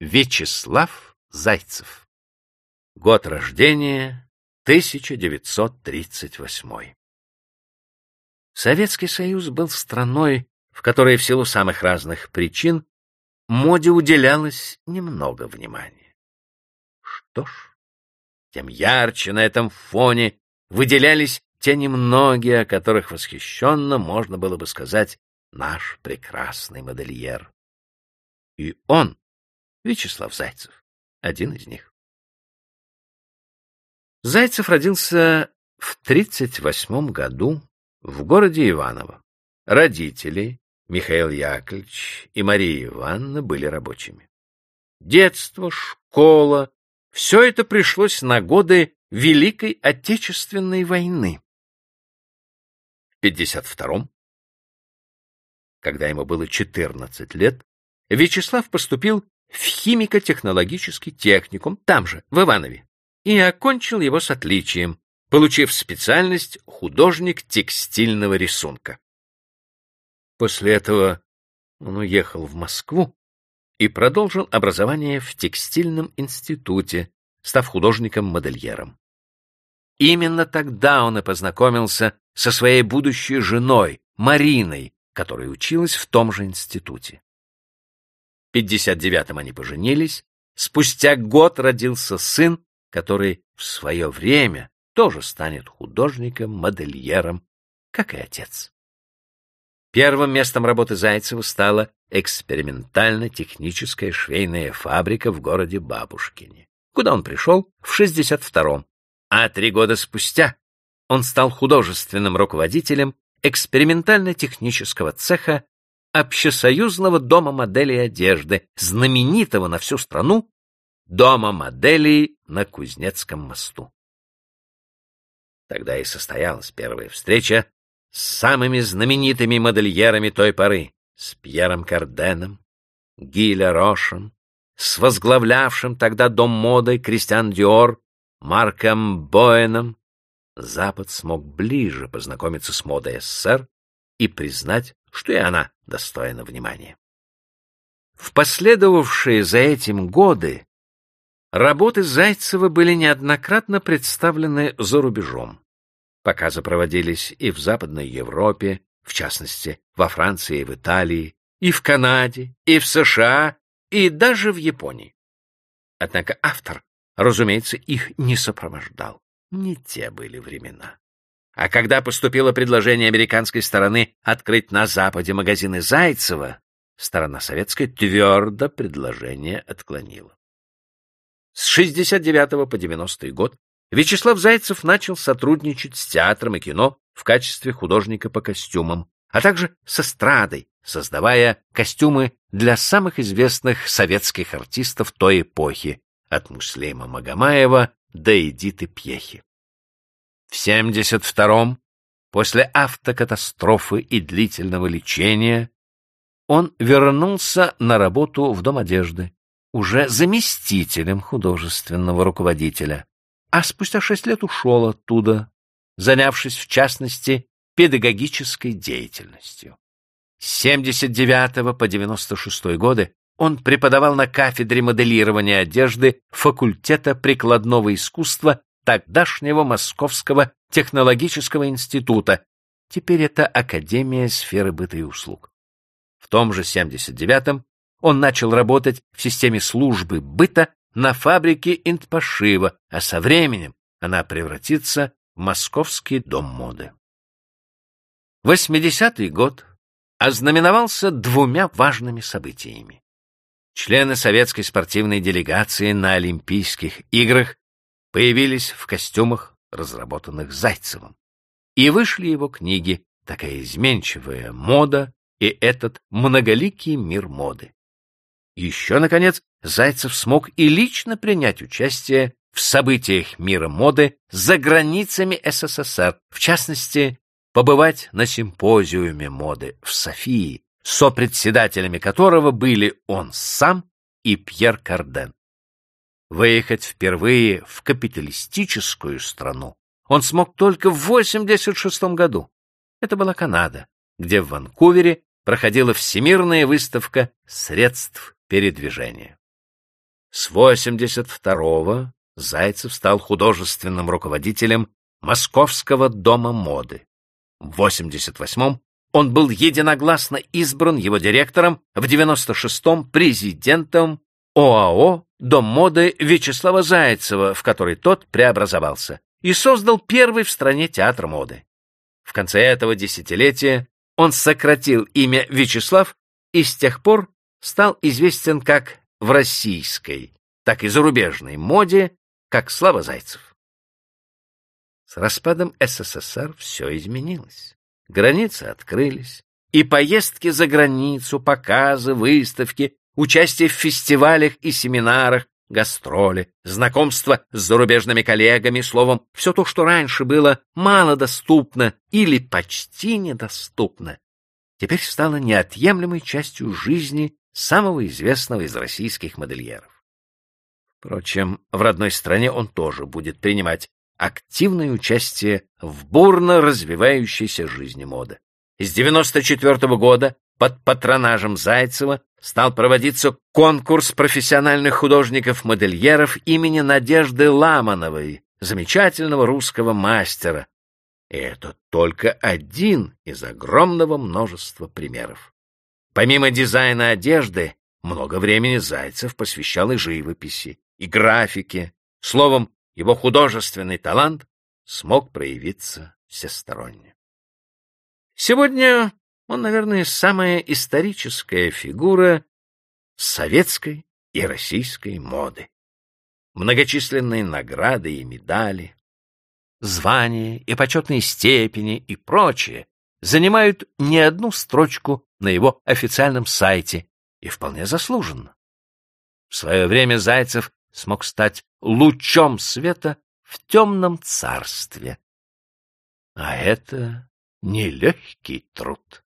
Вячеслав Зайцев. Год рождения 1938. Советский Союз был страной, в которой в силу самых разных причин моде уделялось немного внимания. Что ж, тем ярче на этом фоне выделялись те немногие, о которых восхищенно можно было бы сказать наш прекрасный модельер. И он, Вячеслав Зайцев, один из них. Зайцев родился в 1938 году в городе Иваново. Родители, Михаил Яковлевич и Мария Ивановна, были рабочими. Детство, школа — все это пришлось на годы Великой Отечественной войны. В 52-м, когда ему было 14 лет, Вячеслав поступил в химико-технологический техникум, там же, в Иванове, и окончил его с отличием, получив специальность художник текстильного рисунка. После этого он уехал в Москву и продолжил образование в текстильном институте, став художником-модельером. Именно тогда он и познакомился со своей будущей женой, Мариной, которая училась в том же институте. В 59-м они поженились, спустя год родился сын, который в свое время тоже станет художником, модельером, как и отец. Первым местом работы Зайцева стала экспериментально-техническая швейная фабрика в городе Бабушкине, куда он пришел в 62-м, а три года спустя он стал художественным руководителем экспериментально-технического цеха Общесоюзного дома моделей одежды, знаменитого на всю страну Дома моделей на Кузнецком мосту. Тогда и состоялась первая встреча с самыми знаменитыми модельерами той поры, с Пьером Карденом, Гиля Рошем, с возглавлявшим тогда дом моды Кристиан Диор, Марком Боэном, Запад смог ближе познакомиться с модой СССР и признать, что и она достойна внимания. В последовавшие за этим годы работы Зайцева были неоднократно представлены за рубежом. Показы проводились и в Западной Европе, в частности, во Франции и в Италии, и в Канаде, и в США, и даже в Японии. Однако автор, разумеется, их не сопровождал. Не те были времена. А когда поступило предложение американской стороны открыть на Западе магазины Зайцева, сторона советская твердо предложение отклонила. С 69 по 90 год Вячеслав Зайцев начал сотрудничать с театром и кино в качестве художника по костюмам, а также с эстрадой, создавая костюмы для самых известных советских артистов той эпохи, от Муслима Магомаева до Эдиты Пьехи. В 72-м, после автокатастрофы и длительного лечения, он вернулся на работу в Дом одежды, уже заместителем художественного руководителя а спустя шесть лет ушел оттуда, занявшись, в частности, педагогической деятельностью. С 79 по 96 годы он преподавал на кафедре моделирования одежды факультета прикладного искусства тогдашнего Московского технологического института, теперь это Академия сферы быта и услуг. В том же 79-м он начал работать в системе службы быта на фабрике интпошива, а со временем она превратится в московский дом моды. 80-й год ознаменовался двумя важными событиями. Члены советской спортивной делегации на Олимпийских играх появились в костюмах, разработанных Зайцевым, и вышли его книги «Такая изменчивая мода» и этот многоликий мир моды. Еще, наконец, Зайцев смог и лично принять участие в событиях мира моды за границами СССР, в частности, побывать на симпозиуме моды в Софии, сопредседателями которого были он сам и Пьер Карден. Выехать впервые в капиталистическую страну он смог только в 86 году. Это была Канада, где в Ванкувере проходила Всемирная выставка средств передвижения. С 82-го Зайцев стал художественным руководителем Московского дома моды. В 88-м он был единогласно избран его директором, в 96-м президентом ОАО «Дом моды» Вячеслава Зайцева, в который тот преобразовался, и создал первый в стране театр моды. В конце этого десятилетия он сократил имя Вячеслав и с тех пор стал известен как в российской, так и зарубежной моде, как Слава Зайцев. С распадом СССР все изменилось. Границы открылись, и поездки за границу, показы, выставки, участие в фестивалях и семинарах, гастроли, знакомство с зарубежными коллегами, словом, все то, что раньше было малодоступно или почти недоступно, теперь стало неотъемлемой частью жизни самого известного из российских модельеров. Впрочем, в родной стране он тоже будет принимать активное участие в бурно развивающейся жизни моды. С 94 -го года под патронажем Зайцева стал проводиться конкурс профессиональных художников-модельеров имени Надежды Ламановой, замечательного русского мастера. И это только один из огромного множества примеров. Помимо дизайна одежды, много времени Зайцев посвящал и живописи, и графике. Словом, его художественный талант смог проявиться всесторонне. Сегодня он, наверное, самая историческая фигура советской и российской моды. Многочисленные награды и медали, звания и почетные степени и прочее занимают не одну строчку на его официальном сайте, и вполне заслуженно. В свое время Зайцев смог стать лучом света в темном царстве. А это нелегкий труд.